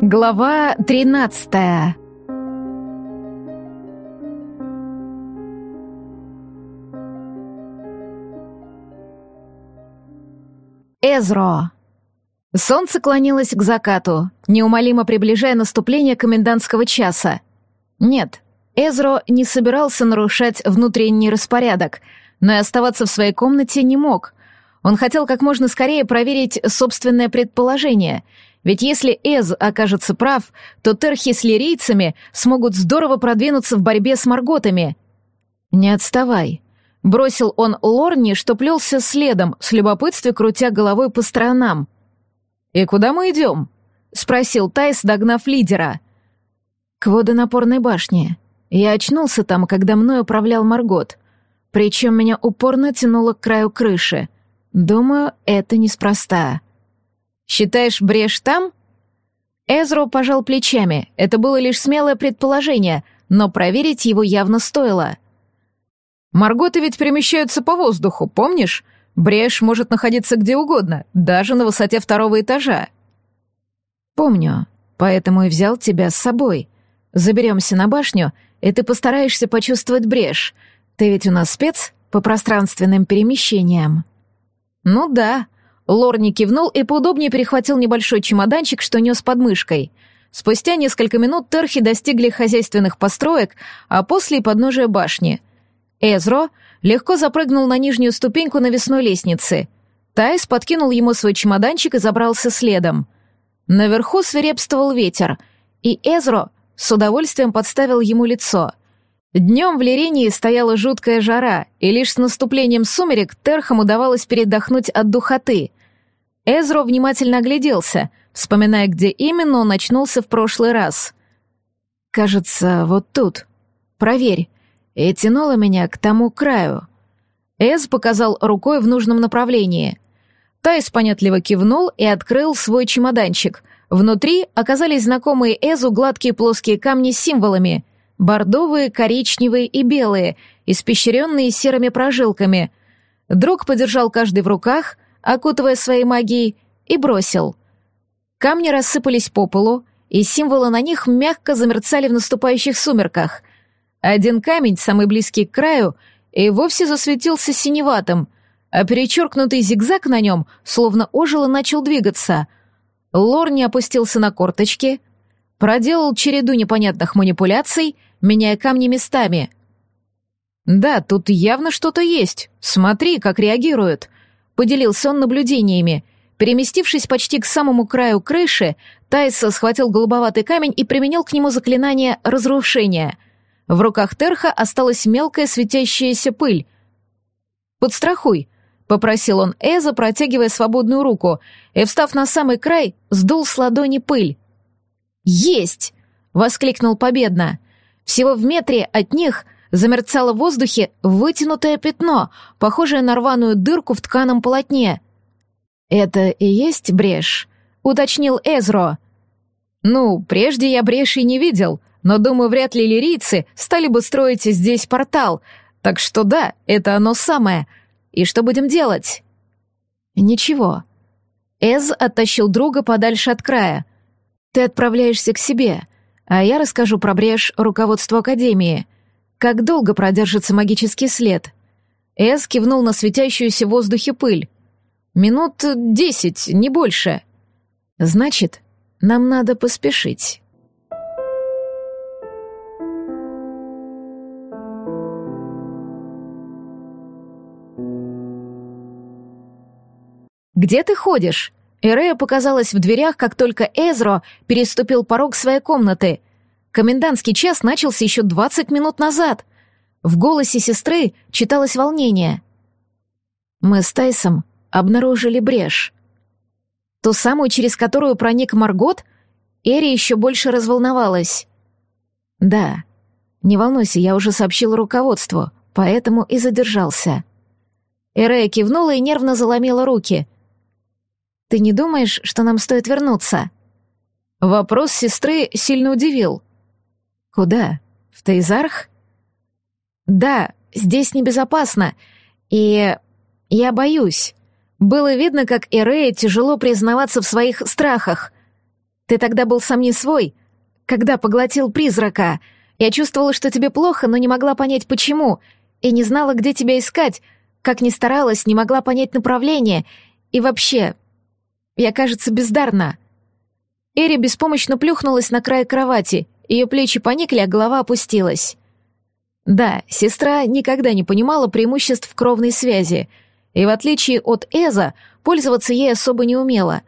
Глава 13 Эзро. Солнце клонилось к закату, неумолимо приближая наступление комендантского часа. Нет, Эзро не собирался нарушать внутренний распорядок, но и оставаться в своей комнате не мог. Он хотел как можно скорее проверить собственное предположение — ведь если Эз окажется прав, то терхи с лирийцами смогут здорово продвинуться в борьбе с марготами. «Не отставай», — бросил он Лорни, что плелся следом, с любопытством крутя головой по сторонам. «И куда мы идем?» — спросил Тайс, догнав лидера. «К водонапорной башне. Я очнулся там, когда мной управлял Маргот. Причем меня упорно тянуло к краю крыши. Думаю, это неспроста». Считаешь брешь там?» Эзро пожал плечами. Это было лишь смелое предположение, но проверить его явно стоило. «Марготы ведь перемещаются по воздуху, помнишь? Брешь может находиться где угодно, даже на высоте второго этажа». «Помню, поэтому и взял тебя с собой. Заберемся на башню, и ты постараешься почувствовать брешь. Ты ведь у нас спец по пространственным перемещениям». «Ну да», Лорни кивнул и поудобнее перехватил небольшой чемоданчик, что нес под мышкой. Спустя несколько минут терхи достигли хозяйственных построек, а после и подножия башни. Эзро легко запрыгнул на нижнюю ступеньку навесной лестницы. Тайс подкинул ему свой чемоданчик и забрался следом. Наверху свирепствовал ветер, и Эзро с удовольствием подставил ему лицо. Днем в Лирении стояла жуткая жара, и лишь с наступлением сумерек Терхам удавалось передохнуть от духоты. Эзро внимательно огляделся, вспоминая, где именно он очнулся в прошлый раз. «Кажется, вот тут. Проверь». И тянуло меня к тому краю. Эз показал рукой в нужном направлении. Тайс понятливо кивнул и открыл свой чемоданчик. Внутри оказались знакомые Эзу гладкие плоские камни с символами. Бордовые, коричневые и белые, испещренные серыми прожилками. Друг подержал каждый в руках — окутывая своей магией, и бросил. Камни рассыпались по полу, и символы на них мягко замерцали в наступающих сумерках. Один камень, самый близкий к краю, и вовсе засветился синеватым, а перечеркнутый зигзаг на нем словно ожил и начал двигаться. Лорни опустился на корточки, проделал череду непонятных манипуляций, меняя камни местами. «Да, тут явно что-то есть. Смотри, как реагируют», поделился он наблюдениями. Переместившись почти к самому краю крыши, Тайс схватил голубоватый камень и применил к нему заклинание разрушения. В руках Терха осталась мелкая светящаяся пыль. «Подстрахуй», — попросил он Эза, протягивая свободную руку, и, встав на самый край, сдул с ладони пыль. «Есть!» — воскликнул победно. Всего в метре от них — замерцало в воздухе вытянутое пятно, похожее на рваную дырку в тканом полотне. «Это и есть брешь?» — уточнил Эзро. «Ну, прежде я брешей не видел, но, думаю, вряд ли лирийцы стали бы строить здесь портал, так что да, это оно самое. И что будем делать?» «Ничего». Эз оттащил друга подальше от края. «Ты отправляешься к себе, а я расскажу про брешь руководству Академии». Как долго продержится магический след? Эс кивнул на светящуюся в воздухе пыль. Минут десять, не больше. Значит, нам надо поспешить. «Где ты ходишь?» Эрея показалась в дверях, как только Эзро переступил порог своей комнаты. Комендантский час начался еще двадцать минут назад. В голосе сестры читалось волнение. Мы с Тайсом обнаружили брешь. Ту самую, через которую проник Маргот, Эри еще больше разволновалась. Да, не волнуйся, я уже сообщил руководству, поэтому и задержался. Эрея кивнула и нервно заломила руки. «Ты не думаешь, что нам стоит вернуться?» Вопрос сестры сильно удивил. «Куда? В Тейзарх?» «Да, здесь небезопасно, и я боюсь». Было видно, как Эрея тяжело признаваться в своих страхах. Ты тогда был сам не свой, когда поглотил призрака. Я чувствовала, что тебе плохо, но не могла понять, почему, и не знала, где тебя искать, как ни старалась, не могла понять направление, и вообще... Я, кажется, бездарна». Эри беспомощно плюхнулась на край кровати, ее плечи поникли, а голова опустилась. Да, сестра никогда не понимала преимуществ кровной связи, и в отличие от Эза, пользоваться ей особо не умела.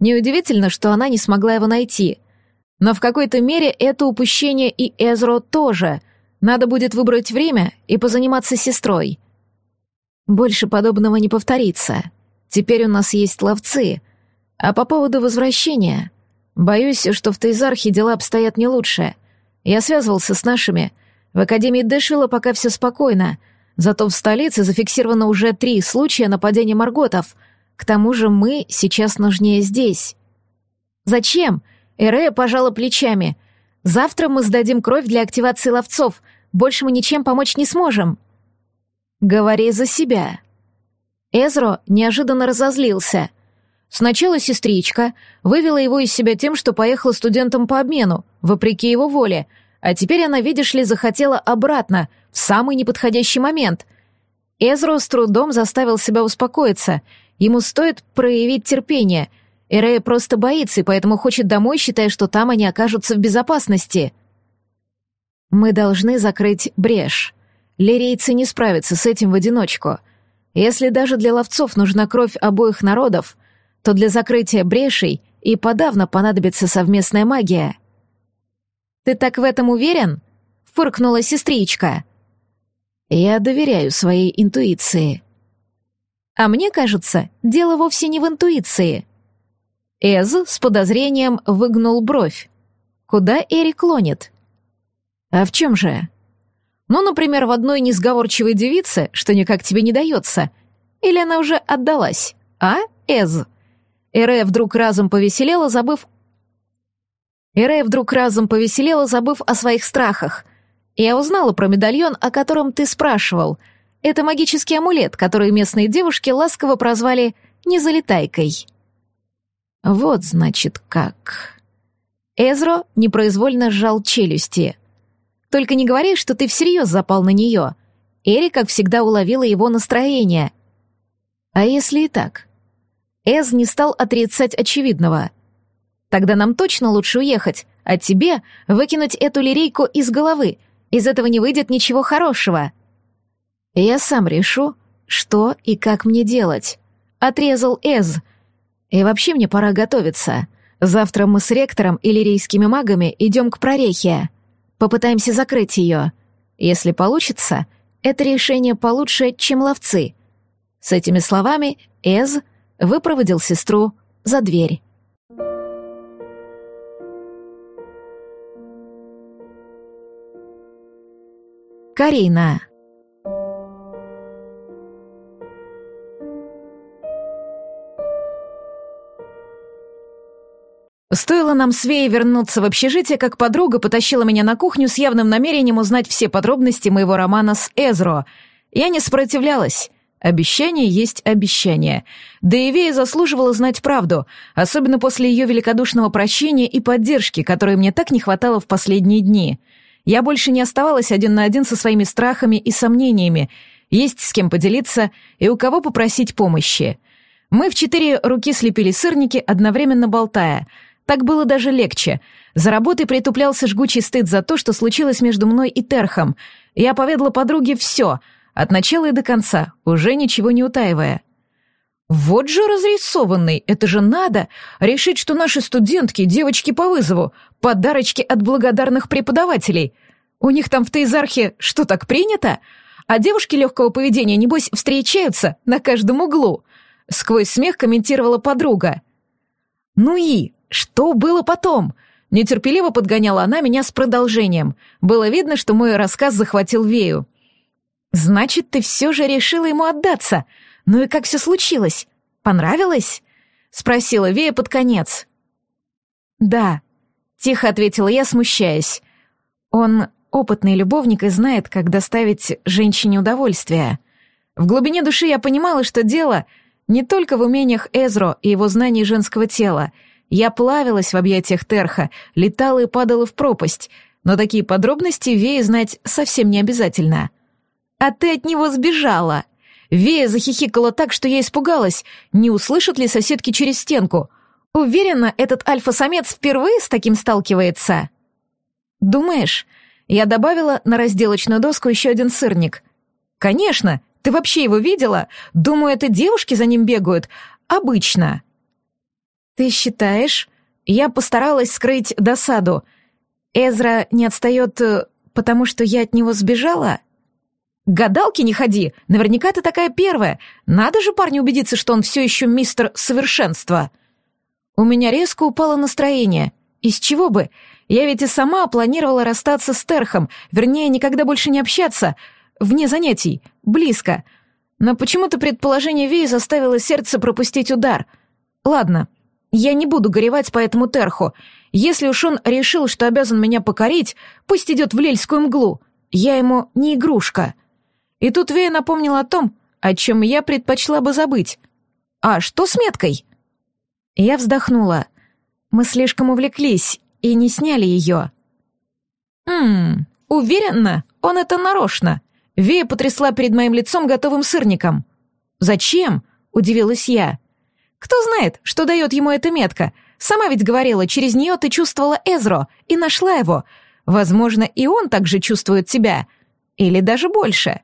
Неудивительно, что она не смогла его найти. Но в какой-то мере это упущение и Эзро тоже. Надо будет выбрать время и позаниматься сестрой. Больше подобного не повторится. Теперь у нас есть ловцы. А по поводу возвращения... Боюсь, что в Тейзархе дела обстоят не лучше. Я связывался с нашими, в Академии Дэшила пока все спокойно, зато в столице зафиксировано уже три случая нападения Марготов. К тому же мы сейчас нужнее здесь. Зачем? Эрея пожала плечами. Завтра мы сдадим кровь для активации ловцов. Больше мы ничем помочь не сможем. Говори за себя. Эзро неожиданно разозлился. Сначала сестричка вывела его из себя тем, что поехала студентом по обмену, вопреки его воле — а теперь она, видишь ли, захотела обратно, в самый неподходящий момент. Эзро с трудом заставил себя успокоиться. Ему стоит проявить терпение. Эрея просто боится и поэтому хочет домой, считая, что там они окажутся в безопасности. Мы должны закрыть брешь. Лирейцы не справятся с этим в одиночку. Если даже для ловцов нужна кровь обоих народов, то для закрытия брешей и подавно понадобится совместная магия. «Ты так в этом уверен?» — фыркнула сестричка. «Я доверяю своей интуиции». «А мне кажется, дело вовсе не в интуиции». Эз с подозрением выгнул бровь. «Куда Эри клонит?» «А в чем же?» «Ну, например, в одной несговорчивой девице, что никак тебе не дается. Или она уже отдалась, а, Эз?» Эре вдруг разом повеселела, забыв Ирея вдруг разом повеселела, забыв о своих страхах. «Я узнала про медальон, о котором ты спрашивал. Это магический амулет, который местные девушки ласково прозвали «незалетайкой». «Вот, значит, как...» Эзро непроизвольно сжал челюсти. «Только не говори, что ты всерьез запал на нее». Эри, как всегда, уловила его настроение. «А если и так?» Эз не стал отрицать очевидного — Тогда нам точно лучше уехать, а тебе выкинуть эту лирейку из головы. Из этого не выйдет ничего хорошего. Я сам решу, что и как мне делать. Отрезал Эз. И вообще мне пора готовиться. Завтра мы с ректором и лирейскими магами идем к прорехе. Попытаемся закрыть ее. Если получится, это решение получше, чем ловцы. С этими словами Эз выпроводил сестру за дверь. Карина. Стоило нам с Веей вернуться в общежитие, как подруга потащила меня на кухню с явным намерением узнать все подробности моего романа с Эзро. Я не сопротивлялась. Обещание есть обещание. Да и Вея заслуживала знать правду, особенно после ее великодушного прощения и поддержки, которой мне так не хватало в последние дни — я больше не оставалась один на один со своими страхами и сомнениями, есть с кем поделиться и у кого попросить помощи. Мы в четыре руки слепили сырники, одновременно болтая. Так было даже легче. За работой притуплялся жгучий стыд за то, что случилось между мной и Терхом. Я поведала подруге все, от начала и до конца, уже ничего не утаивая. Вот же разрисованный, это же надо! Решить, что наши студентки, девочки по вызову, подарочки от благодарных преподавателей. У них там в Тейзархе что, так принято? А девушки легкого поведения, небось, встречаются на каждом углу. Сквозь смех комментировала подруга. Ну и что было потом? Нетерпеливо подгоняла она меня с продолжением. Было видно, что мой рассказ захватил Вею. «Значит, ты все же решила ему отдаться?» «Ну и как все случилось? Понравилось?» — спросила Вея под конец. «Да», — тихо ответила я, смущаясь. «Он опытный любовник и знает, как доставить женщине удовольствие. В глубине души я понимала, что дело не только в умениях Эзро и его знании женского тела. Я плавилась в объятиях Терха, летала и падала в пропасть, но такие подробности Вее знать совсем не обязательно. «А ты от него сбежала!» Вея захихикала так, что я испугалась, не услышат ли соседки через стенку. Уверена, этот альфа-самец впервые с таким сталкивается. «Думаешь?» Я добавила на разделочную доску еще один сырник. «Конечно! Ты вообще его видела? Думаю, это девушки за ним бегают. Обычно». «Ты считаешь?» Я постаралась скрыть досаду. «Эзра не отстает, э, потому что я от него сбежала?» «Гадалки не ходи! Наверняка ты такая первая! Надо же парню убедиться, что он все еще мистер совершенства!» У меня резко упало настроение. Из чего бы? Я ведь и сама планировала расстаться с Терхом, вернее, никогда больше не общаться, вне занятий, близко. Но почему-то предположение Веи заставило сердце пропустить удар. Ладно, я не буду горевать по этому Терху. Если уж он решил, что обязан меня покорить, пусть идет в лельскую мглу. Я ему не игрушка. И тут Вея напомнила о том, о чем я предпочла бы забыть. А что с меткой? Я вздохнула. Мы слишком увлеклись, и не сняли ее. «Ммм, уверена, он это нарочно». Вея потрясла перед моим лицом готовым сырником. «Зачем?» — удивилась я. «Кто знает, что дает ему эта метка? Сама ведь говорила, через нее ты чувствовала Эзро и нашла его. Возможно, и он также чувствует тебя. Или даже больше.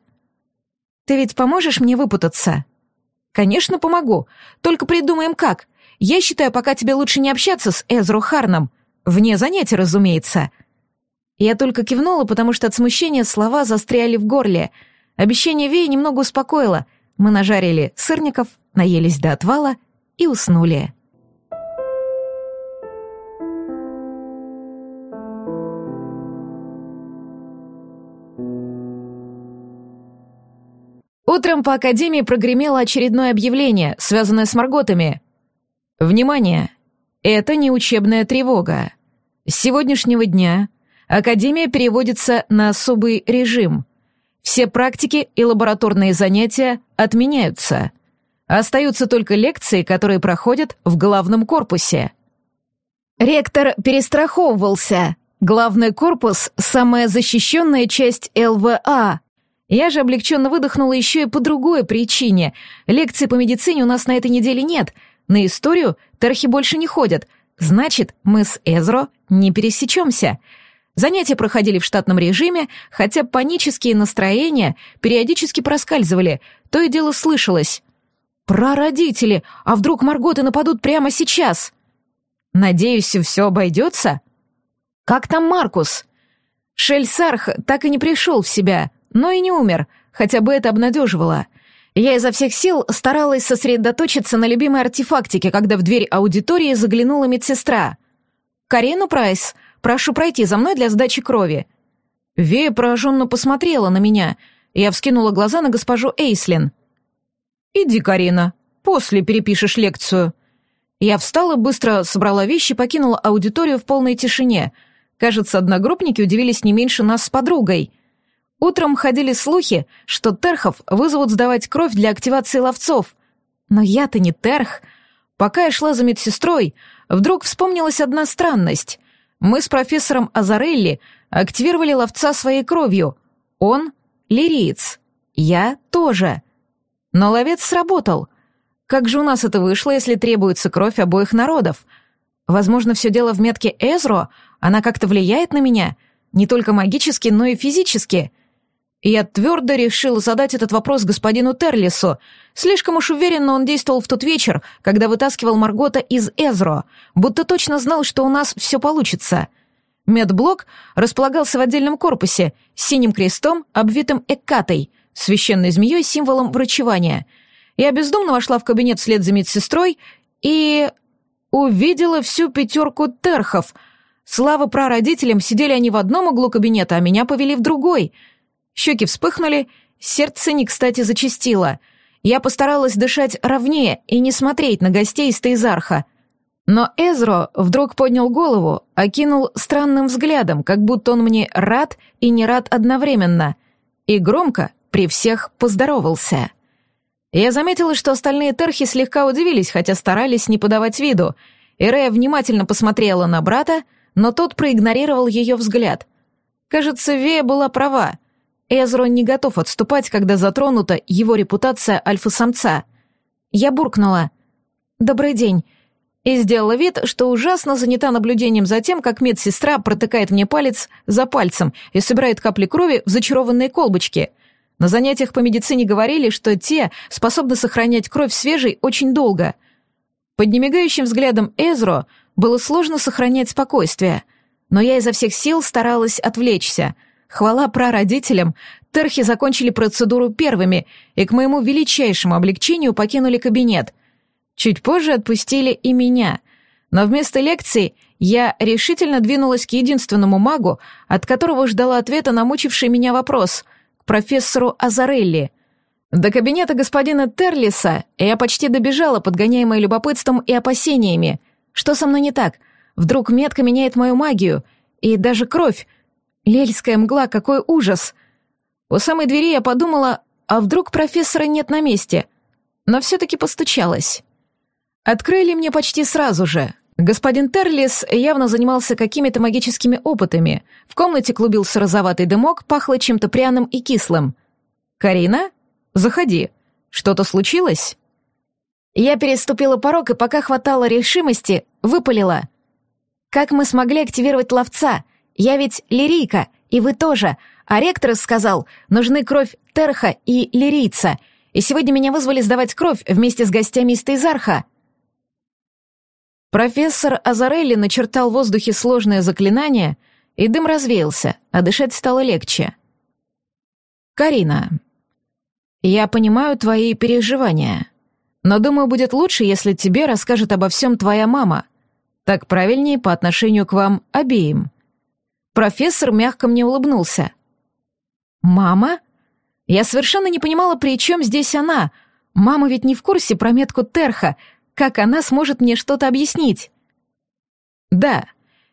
Ты ведь поможешь мне выпутаться?» «Конечно, помогу. Только придумаем как. Я считаю, пока тебе лучше не общаться с Эзро Харном. Вне занятий, разумеется. Я только кивнула, потому что от смущения слова застряли в горле. Обещание Веи немного успокоило. Мы нажарили сырников, наелись до отвала и уснули. Утром по Академии прогремело очередное объявление, связанное с Марготами. «Внимание! Это не учебная тревога. С сегодняшнего дня Академия переводится на особый режим. Все практики и лабораторные занятия отменяются. Остаются только лекции, которые проходят в главном корпусе. Ректор перестраховывался. Главный корпус — самая защищенная часть ЛВА. Я же облегченно выдохнула еще и по другой причине. Лекций по медицине у нас на этой неделе нет. На историю терхи больше не ходят, Значит, мы с Эзро не пересечемся. Занятия проходили в штатном режиме, хотя панические настроения периодически проскальзывали, то и дело слышалось. «Прародители! А вдруг Марготы нападут прямо сейчас?» «Надеюсь, все обойдется?» «Как там Маркус?» Шельсарх так и не пришел в себя, но и не умер, хотя бы это обнадеживало. Я изо всех сил старалась сосредоточиться на любимой артефактике, когда в дверь аудитории заглянула медсестра. «Карину Прайс, прошу пройти за мной для сдачи крови». Вея пораженно посмотрела на меня. Я вскинула глаза на госпожу Эйслин. «Иди, Карина, после перепишешь лекцию». Я встала, быстро собрала вещи, покинула аудиторию в полной тишине. Кажется, одногруппники удивились не меньше нас с подругой — Утром ходили слухи, что терхов вызовут сдавать кровь для активации ловцов. Но я-то не терх. Пока я шла за медсестрой, вдруг вспомнилась одна странность. Мы с профессором Азарелли активировали ловца своей кровью. Он — лириец. Я тоже. Но ловец сработал. Как же у нас это вышло, если требуется кровь обоих народов? Возможно, все дело в метке Эзро, она как-то влияет на меня, не только магически, но и физически — я твердо решил задать этот вопрос господину Терлису. Слишком уж уверенно он действовал в тот вечер, когда вытаскивал Маргота из Эзро, будто точно знал, что у нас все получится. Медблок располагался в отдельном корпусе с синим крестом, обвитым эккатой, священной змеей символом врачевания. Я бездумно вошла в кабинет вслед за медсестрой и... увидела всю пятерку терхов. Слава прародителям, сидели они в одном углу кабинета, а меня повели в другой — Щеки вспыхнули, сердце не кстати зачастило. Я постаралась дышать ровнее и не смотреть на гостей из Тейзарха. Но Эзро вдруг поднял голову, окинул странным взглядом, как будто он мне рад и не рад одновременно, и громко при всех поздоровался. Я заметила, что остальные терхи слегка удивились, хотя старались не подавать виду. Эрея внимательно посмотрела на брата, но тот проигнорировал ее взгляд. Кажется, Вея была права. Эзро не готов отступать, когда затронута его репутация альфа-самца. Я буркнула. «Добрый день и сделала вид, что ужасно занята наблюдением за тем, как медсестра протыкает мне палец за пальцем и собирает капли крови в зачарованные колбочки. На занятиях по медицине говорили, что те способны сохранять кровь свежей очень долго. Под немигающим взглядом Эзро было сложно сохранять спокойствие, но я изо всех сил старалась отвлечься. Хвала прародителям, терхи закончили процедуру первыми и к моему величайшему облегчению покинули кабинет — Чуть позже отпустили и меня. Но вместо лекции я решительно двинулась к единственному магу, от которого ждала ответа на мучивший меня вопрос, к профессору Азарелли. До кабинета господина Терлиса я почти добежала, подгоняемая любопытством и опасениями. Что со мной не так? Вдруг метка меняет мою магию? И даже кровь? Лельская мгла, какой ужас! У самой двери я подумала, а вдруг профессора нет на месте? Но все-таки постучалась. Открыли мне почти сразу же. Господин Терлис явно занимался какими-то магическими опытами. В комнате клубился розоватый дымок, пахло чем-то пряным и кислым. «Карина? Заходи. Что-то случилось?» Я переступила порог и пока хватало решимости, выпалила. «Как мы смогли активировать ловца? Я ведь лирийка, и вы тоже. А ректор сказал, нужны кровь Терха и лирийца. И сегодня меня вызвали сдавать кровь вместе с гостями из Тейзарха». Профессор Азарелли начертал в воздухе сложное заклинание, и дым развеялся, а дышать стало легче. «Карина, я понимаю твои переживания, но думаю, будет лучше, если тебе расскажет обо всем твоя мама. Так правильнее по отношению к вам обеим». Профессор мягко мне улыбнулся. «Мама?» Я совершенно не понимала, при чем здесь она. Мама ведь не в курсе про метку Терха, как она сможет мне что-то объяснить? Да,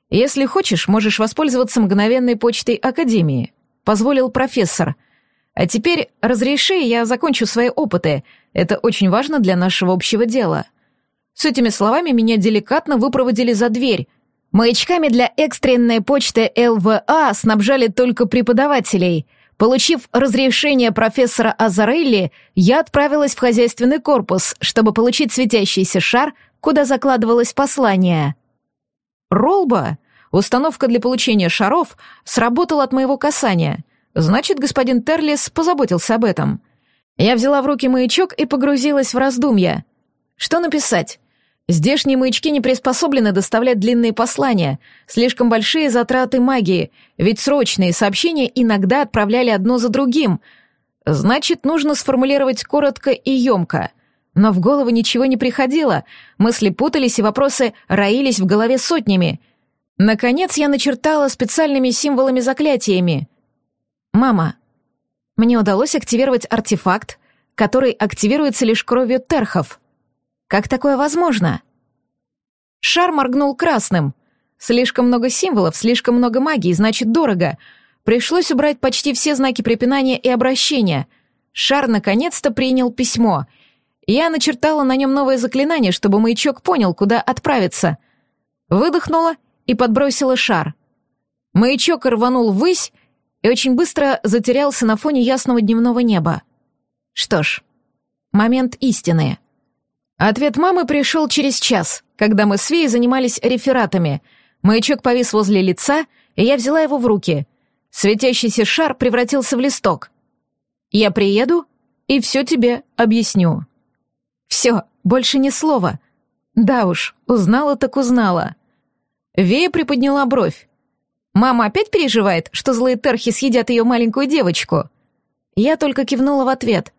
если хочешь, можешь воспользоваться мгновенной почтой Академии, позволил профессор. А теперь разреши, я закончу свои опыты. Это очень важно для нашего общего дела. С этими словами меня деликатно выпроводили за дверь. Маячками для экстренной почты ЛВА снабжали только преподавателей — Получив разрешение профессора Азарелли, я отправилась в хозяйственный корпус, чтобы получить светящийся шар, куда закладывалось послание. Ролба, установка для получения шаров, сработала от моего касания. Значит, господин Терлис позаботился об этом. Я взяла в руки маячок и погрузилась в раздумья. Что написать? Здешние маячки не приспособлены доставлять длинные послания, слишком большие затраты магии, ведь срочные сообщения иногда отправляли одно за другим. Значит, нужно сформулировать коротко и емко. Но в голову ничего не приходило, мысли путались и вопросы роились в голове сотнями. Наконец я начертала специальными символами-заклятиями. «Мама, мне удалось активировать артефакт, который активируется лишь кровью терхов». Как такое возможно? Шар моргнул красным. Слишком много символов, слишком много магии, значит, дорого. Пришлось убрать почти все знаки препинания и обращения. Шар наконец-то принял письмо. Я начертала на нем новое заклинание, чтобы маячок понял, куда отправиться. Выдохнула и подбросила шар. Маячок рванул ввысь и очень быстро затерялся на фоне ясного дневного неба. Что ж, момент истины. Ответ мамы пришел через час, когда мы с Вией занимались рефератами. Маячок повис возле лица, и я взяла его в руки. Светящийся шар превратился в листок. «Я приеду и все тебе объясню». «Все, больше ни слова». «Да уж, узнала так узнала». Вея приподняла бровь. «Мама опять переживает, что злые терхи съедят ее маленькую девочку?» Я только кивнула в ответ.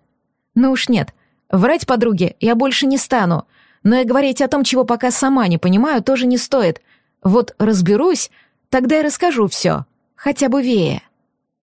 «Ну уж нет, Врать подруге я больше не стану, но и говорить о том, чего пока сама не понимаю, тоже не стоит. Вот разберусь, тогда и расскажу все, хотя бы Вея.